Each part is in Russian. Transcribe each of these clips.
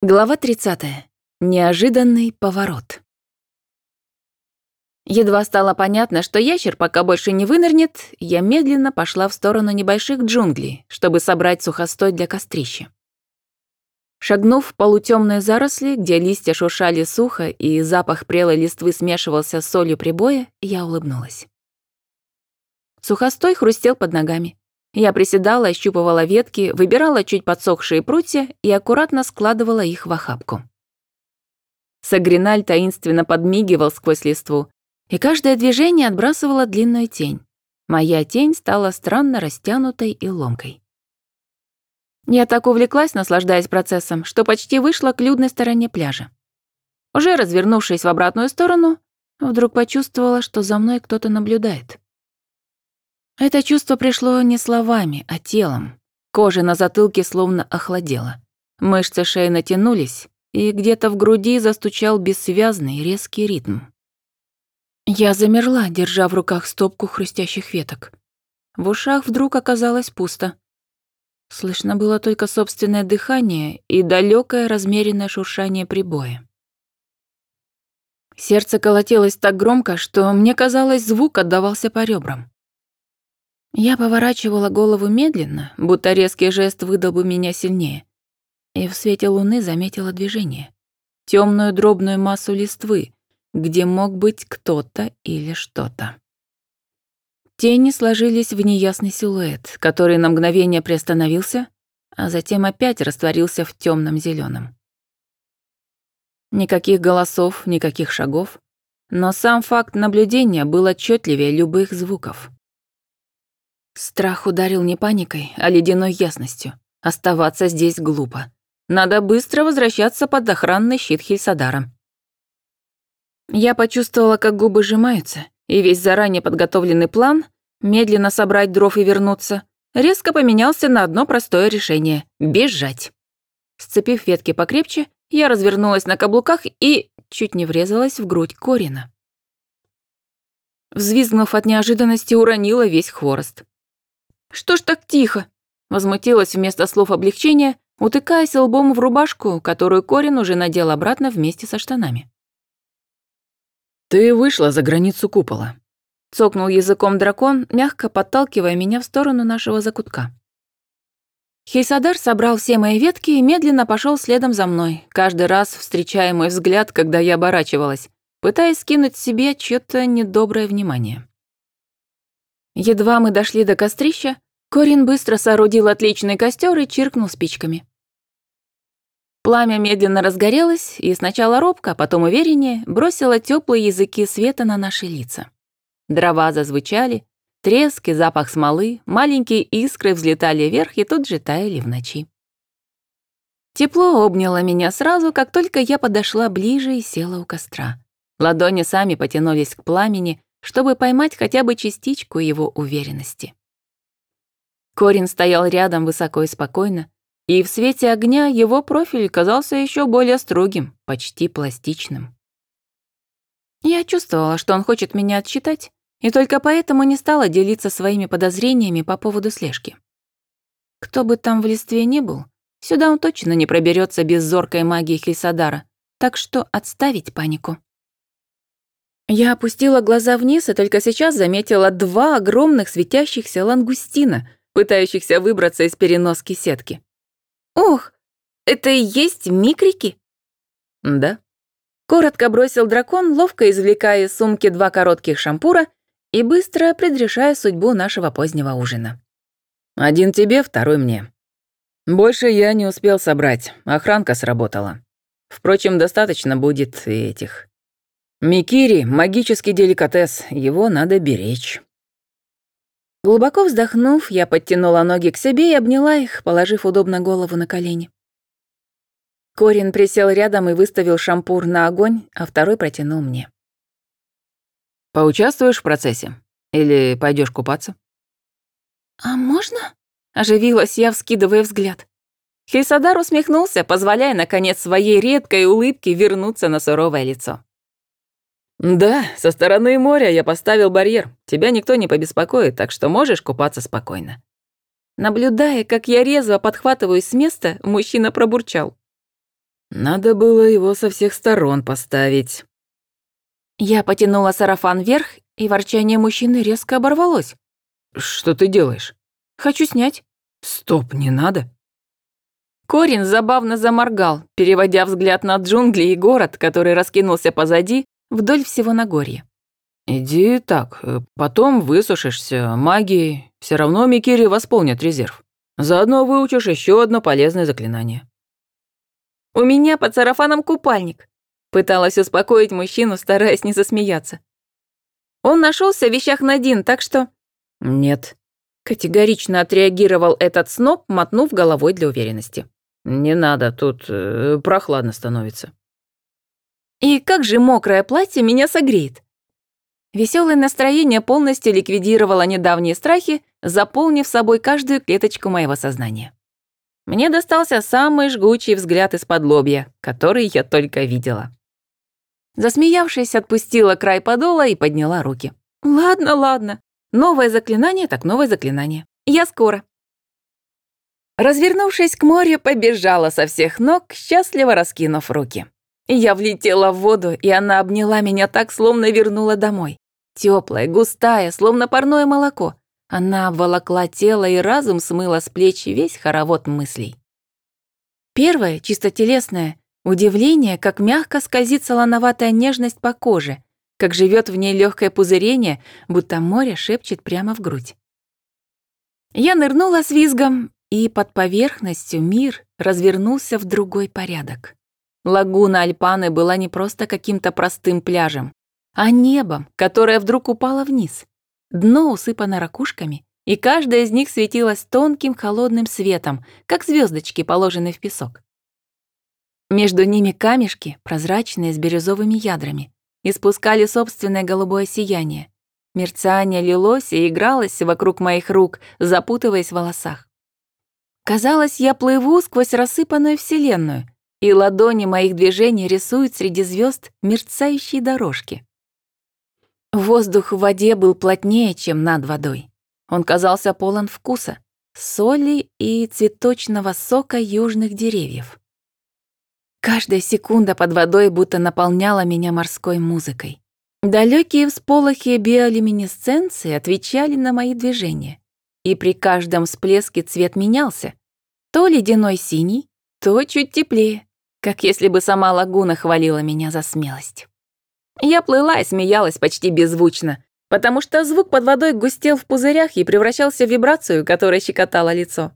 Глава 30. Неожиданный поворот. Едва стало понятно, что ящер пока больше не вынырнет, я медленно пошла в сторону небольших джунглей, чтобы собрать сухостой для кострища. Шагнув в полутемные заросли, где листья шуршали сухо и запах прелой листвы смешивался с солью прибоя, я улыбнулась. Сухостой хрустел под ногами. Я приседала, ощупывала ветки, выбирала чуть подсохшие прутья и аккуратно складывала их в охапку. Сагриналь таинственно подмигивал сквозь листву, и каждое движение отбрасывало длинную тень. Моя тень стала странно растянутой и ломкой. Я так увлеклась, наслаждаясь процессом, что почти вышла к людной стороне пляжа. Уже развернувшись в обратную сторону, вдруг почувствовала, что за мной кто-то наблюдает. Это чувство пришло не словами, а телом. Кожа на затылке словно охладела. Мышцы шеи натянулись, и где-то в груди застучал бессвязный резкий ритм. Я замерла, держа в руках стопку хрустящих веток. В ушах вдруг оказалось пусто. Слышно было только собственное дыхание и далёкое размеренное шуршание прибоя. Сердце колотилось так громко, что мне казалось, звук отдавался по ребрам. Я поворачивала голову медленно, будто резкий жест выдал бы меня сильнее. И в свете луны заметила движение. темную дробную массу листвы, где мог быть кто-то или что-то. Тени сложились в неясный силуэт, который на мгновение приостановился, а затем опять растворился в темном зеленом. Никаких голосов, никаких шагов, но сам факт наблюдения был отчетливее любых звуков. Страх ударил не паникой, а ледяной ясностью. Оставаться здесь глупо. Надо быстро возвращаться под охранный щит Хильсадара. Я почувствовала, как губы сжимаются, и весь заранее подготовленный план медленно собрать дров и вернуться резко поменялся на одно простое решение — бежать. Сцепив ветки покрепче, я развернулась на каблуках и чуть не врезалась в грудь Корина. Взвизгнув от неожиданности, уронила весь хворост. «Что ж так тихо?» Возмутилась вместо слов облегчения, утыкаясь лбом в рубашку, которую Корин уже надел обратно вместе со штанами. «Ты вышла за границу купола», — цокнул языком дракон, мягко подталкивая меня в сторону нашего закутка. Хейсадар собрал все мои ветки и медленно пошел следом за мной, каждый раз встречая мой взгляд, когда я оборачивалась, пытаясь скинуть себе чьё-то недоброе внимание. Едва мы дошли до кострища, Корин быстро соорудил отличный костер и чиркнул спичками. Пламя медленно разгорелось, и сначала робко, а потом увереннее бросило теплые языки света на наши лица. Дрова зазвучали, треск и запах смолы, маленькие искры взлетали вверх и тут же таяли в ночи. Тепло обняло меня сразу, как только я подошла ближе и села у костра. Ладони сами потянулись к пламени, чтобы поймать хотя бы частичку его уверенности. Корин стоял рядом высоко и спокойно, и в свете огня его профиль казался еще более строгим, почти пластичным. Я чувствовала, что он хочет меня отчитать, и только поэтому не стала делиться своими подозрениями по поводу слежки. Кто бы там в листве ни был, сюда он точно не проберется без зоркой магии Хельсадара, так что отставить панику. Я опустила глаза вниз и только сейчас заметила два огромных светящихся лангустина, пытающихся выбраться из переноски сетки. «Ох, это и есть микрики?» «Да». Коротко бросил дракон, ловко извлекая из сумки два коротких шампура и быстро предрешая судьбу нашего позднего ужина. «Один тебе, второй мне. Больше я не успел собрать, охранка сработала. Впрочем, достаточно будет и этих. Микири — магический деликатес, его надо беречь. Глубоко вздохнув, я подтянула ноги к себе и обняла их, положив удобно голову на колени. Корин присел рядом и выставил шампур на огонь, а второй протянул мне. «Поучаствуешь в процессе? Или пойдешь купаться?» «А можно?» — оживилась я, вскидывая взгляд. Хельсадар усмехнулся, позволяя, наконец, своей редкой улыбке вернуться на суровое лицо. «Да, со стороны моря я поставил барьер. Тебя никто не побеспокоит, так что можешь купаться спокойно». Наблюдая, как я резво подхватываюсь с места, мужчина пробурчал. Надо было его со всех сторон поставить. Я потянула сарафан вверх, и ворчание мужчины резко оборвалось. Что ты делаешь? Хочу снять. Стоп, не надо. Корин забавно заморгал, переводя взгляд на джунгли и город, который раскинулся позади, вдоль всего Нагорья. Иди так, э, потом высушишься магией, все равно Микири восполнит резерв. Заодно выучишь еще одно полезное заклинание. У меня под сарафаном купальник. Пыталась успокоить мужчину, стараясь не засмеяться. Он нашелся в вещах Надин, так что... Нет. Категорично отреагировал этот сноб, мотнув головой для уверенности. Не надо, тут э, прохладно становится. И как же мокрое платье меня согреет? Веселое настроение полностью ликвидировало недавние страхи, заполнив собой каждую клеточку моего сознания. Мне достался самый жгучий взгляд из-под лобья, который я только видела. Засмеявшись, отпустила край подола и подняла руки. «Ладно, ладно. Новое заклинание так новое заклинание. Я скоро». Развернувшись к морю, побежала со всех ног, счастливо раскинув руки. Я влетела в воду, и она обняла меня так, словно вернула домой. Теплая, густая, словно парное молоко. Она обволокла тело, и разум смыла с плеч весь хоровод мыслей. Первое, чисто телесное, удивление, как мягко скользит солоноватая нежность по коже, как живет в ней легкое пузырение, будто море шепчет прямо в грудь. Я нырнула с визгом, и под поверхностью мир развернулся в другой порядок. Лагуна Альпаны была не просто каким-то простым пляжем, а небом, которое вдруг упало вниз. Дно усыпано ракушками, и каждая из них светилась тонким холодным светом, как звездочки, положенные в песок. Между ними камешки, прозрачные с бирюзовыми ядрами, испускали собственное голубое сияние. Мерцание лилось и игралось вокруг моих рук, запутываясь в волосах. Казалось, я плыву сквозь рассыпанную вселенную, и ладони моих движений рисуют среди звезд мерцающие дорожки. Воздух в воде был плотнее, чем над водой. Он казался полон вкуса, соли и цветочного сока южных деревьев. Каждая секунда под водой будто наполняла меня морской музыкой. Далекие всполохи биолюминесценции отвечали на мои движения, и при каждом всплеске цвет менялся. То ледяной синий, то чуть теплее как если бы сама лагуна хвалила меня за смелость. Я плыла и смеялась почти беззвучно, потому что звук под водой густел в пузырях и превращался в вибрацию, которая щекотала лицо.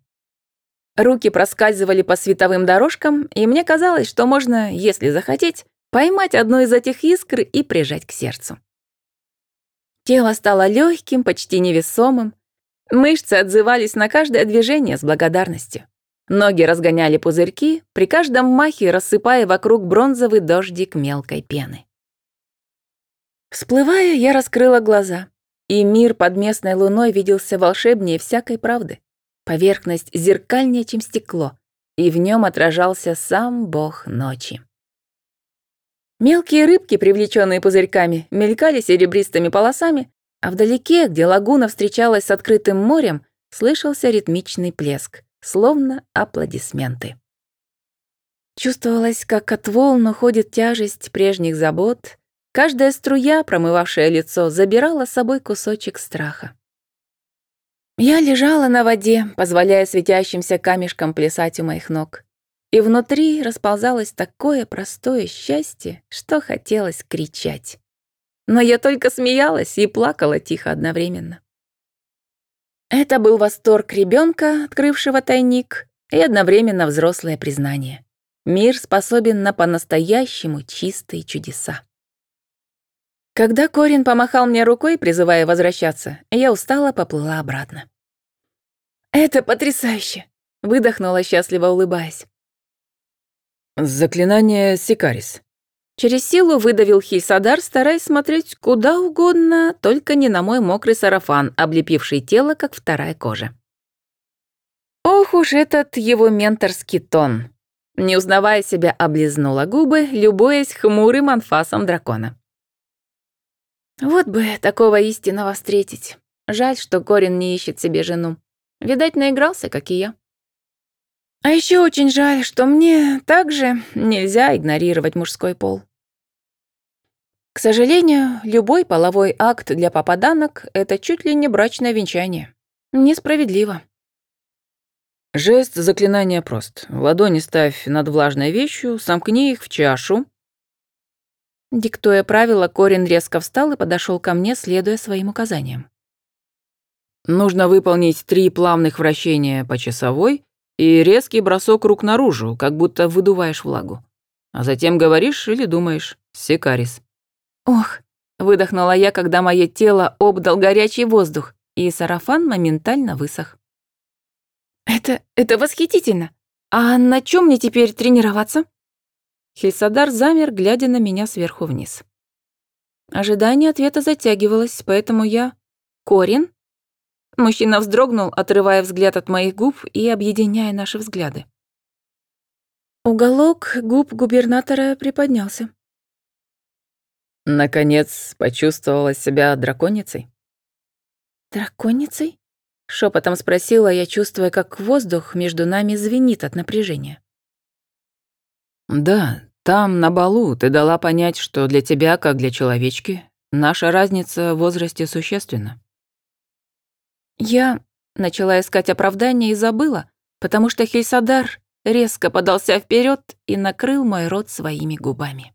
Руки проскальзывали по световым дорожкам, и мне казалось, что можно, если захотеть, поймать одну из этих искр и прижать к сердцу. Тело стало легким, почти невесомым. Мышцы отзывались на каждое движение с благодарностью. Ноги разгоняли пузырьки, при каждом махе рассыпая вокруг бронзовый дождик мелкой пены. Всплывая, я раскрыла глаза, и мир под местной луной виделся волшебнее всякой правды. Поверхность зеркальнее, чем стекло, и в нем отражался сам бог ночи. Мелкие рыбки, привлеченные пузырьками, мелькали серебристыми полосами, а вдалеке, где лагуна встречалась с открытым морем, слышался ритмичный плеск словно аплодисменты. Чувствовалось, как от волн уходит тяжесть прежних забот, каждая струя, промывавшая лицо, забирала с собой кусочек страха. Я лежала на воде, позволяя светящимся камешкам плясать у моих ног. И внутри расползалось такое простое счастье, что хотелось кричать. Но я только смеялась и плакала тихо одновременно. Это был восторг ребенка, открывшего тайник, и одновременно взрослое признание. Мир способен на по-настоящему чистые чудеса. Когда Корин помахал мне рукой, призывая возвращаться, я устало поплыла обратно. «Это потрясающе!» — выдохнула, счастливо улыбаясь. «Заклинание Сикарис», Через силу выдавил Хильсадар, стараясь смотреть куда угодно, только не на мой мокрый сарафан, облепивший тело, как вторая кожа. Ох уж этот его менторский тон. Не узнавая себя, облизнула губы, любуясь хмурым анфасом дракона. Вот бы такого истинного встретить. Жаль, что Корин не ищет себе жену. Видать, наигрался, как и я. А еще очень жаль, что мне также нельзя игнорировать мужской пол. К сожалению, любой половой акт для попаданок — это чуть ли не брачное венчание. Несправедливо. Жест заклинания прост. Ладони ставь над влажной вещью, сомкни их в чашу. Диктуя правила, Корин резко встал и подошел ко мне, следуя своим указаниям. Нужно выполнить три плавных вращения по часовой и резкий бросок рук наружу, как будто выдуваешь влагу. А затем говоришь или думаешь «секарис». «Ох», — выдохнула я, когда мое тело обдал горячий воздух, и сарафан моментально высох. «Это... это восхитительно! А на чем мне теперь тренироваться?» Хельсадар замер, глядя на меня сверху вниз. Ожидание ответа затягивалось, поэтому я... «Корин?» Мужчина вздрогнул, отрывая взгляд от моих губ и объединяя наши взгляды. Уголок губ губернатора приподнялся. Наконец почувствовала себя драконицей? Драконицей? Шепотом спросила я, чувствуя, как воздух между нами звенит от напряжения. Да, там, на балу, ты дала понять, что для тебя, как для человечки, наша разница в возрасте существенна. Я начала искать оправдание и забыла, потому что Хельсадар резко подался вперед и накрыл мой рот своими губами.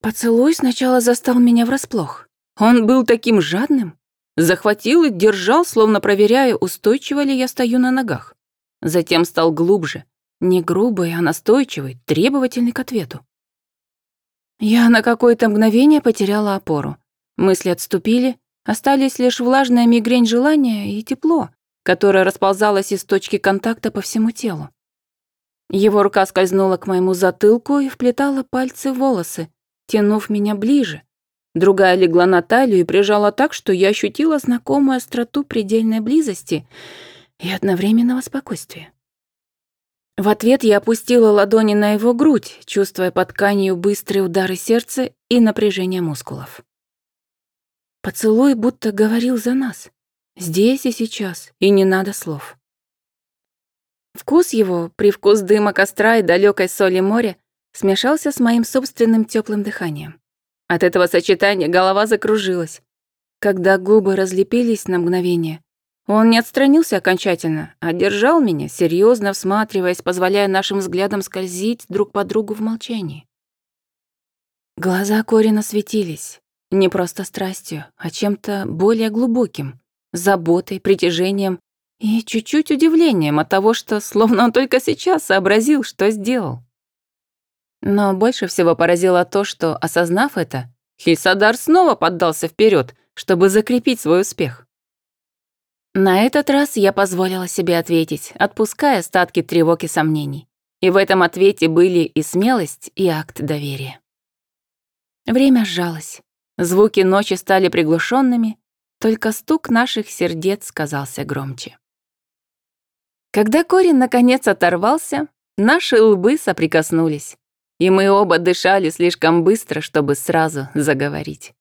Поцелуй сначала застал меня врасплох. Он был таким жадным, захватил и держал, словно проверяя, устойчиво ли я стою на ногах. Затем стал глубже, не грубый, а настойчивый, требовательный к ответу. Я на какое-то мгновение потеряла опору. Мысли отступили, остались лишь влажная мигрень желания и тепло, которое расползалось из точки контакта по всему телу. Его рука скользнула к моему затылку и вплетала пальцы в волосы, тянув меня ближе. Другая легла на талию и прижала так, что я ощутила знакомую остроту предельной близости и одновременного спокойствия. В ответ я опустила ладони на его грудь, чувствуя под тканью быстрые удары сердца и напряжение мускулов. Поцелуй будто говорил за нас. Здесь и сейчас, и не надо слов. Вкус его, привкус дыма костра и далекой соли моря смешался с моим собственным теплым дыханием. От этого сочетания голова закружилась. Когда губы разлепились на мгновение, он не отстранился окончательно, а держал меня, серьезно всматриваясь, позволяя нашим взглядам скользить друг по другу в молчании. Глаза Корина светились, не просто страстью, а чем-то более глубоким, заботой, притяжением и чуть-чуть удивлением от того, что словно он только сейчас сообразил, что сделал. Но больше всего поразило то, что, осознав это, Хильсадар снова поддался вперед, чтобы закрепить свой успех. На этот раз я позволила себе ответить, отпуская остатки тревог и сомнений. И в этом ответе были и смелость, и акт доверия. Время сжалось. Звуки ночи стали приглушенными, только стук наших сердец казался громче. Когда корень наконец оторвался, наши лбы соприкоснулись и мы оба дышали слишком быстро, чтобы сразу заговорить.